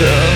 Yeah.